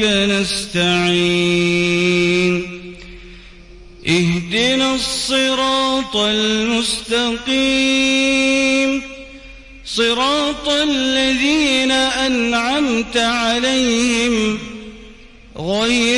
نستعين. اهدنا الصراط المستقيم. صراط الذين أنعمت عليهم غير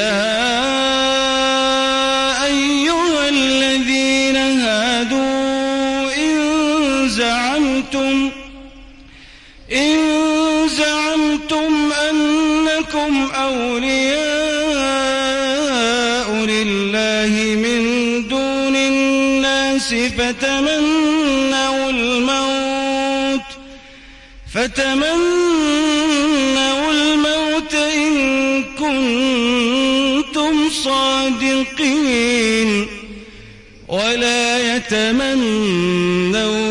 زعمتم إن زعمتم أنكم أولياء لله من دون الناس فتمنوا الموت فتمنوا الموت إن كنتم صادقين ولا يتمنونه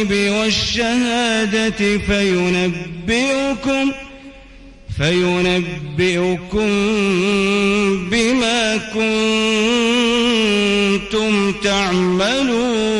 الغيب والشهادة فينبئكم فينبئكم بما كنتم تعملون.